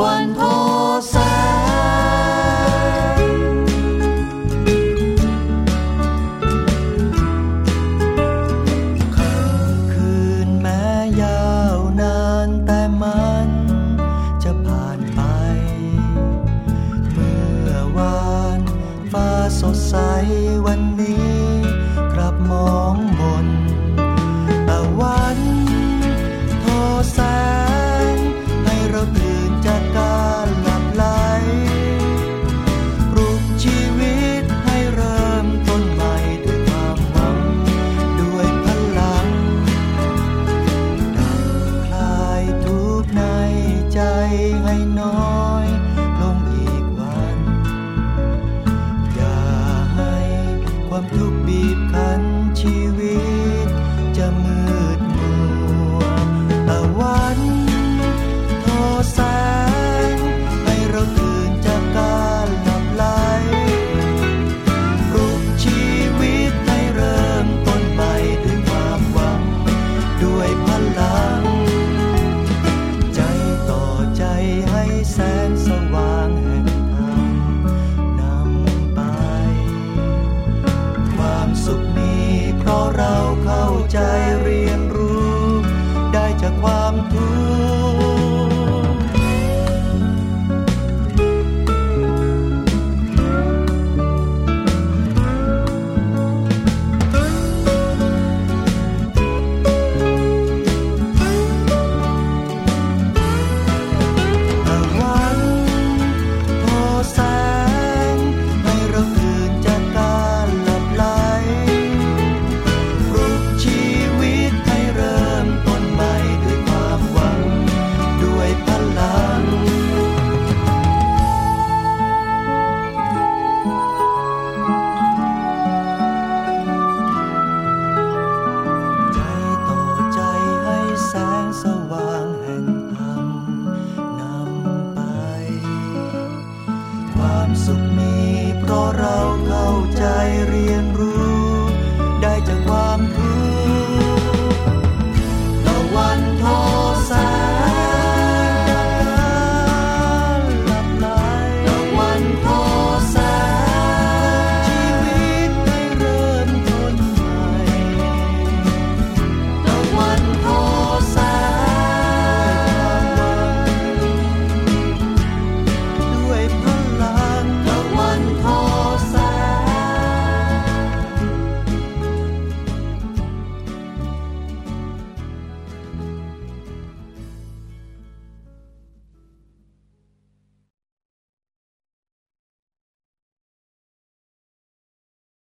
วันพอแสงคืนแม้ยาวนานแต่มันจะผ่านไป เมื่อวานฟ้าสดใสวันนี้ ให้น้อยลงอีกวัน อย่าให้ความทุกข์บีบคั้นชีวิตจะมือ ใจเรียน เพราะเราเข้าใจเรียน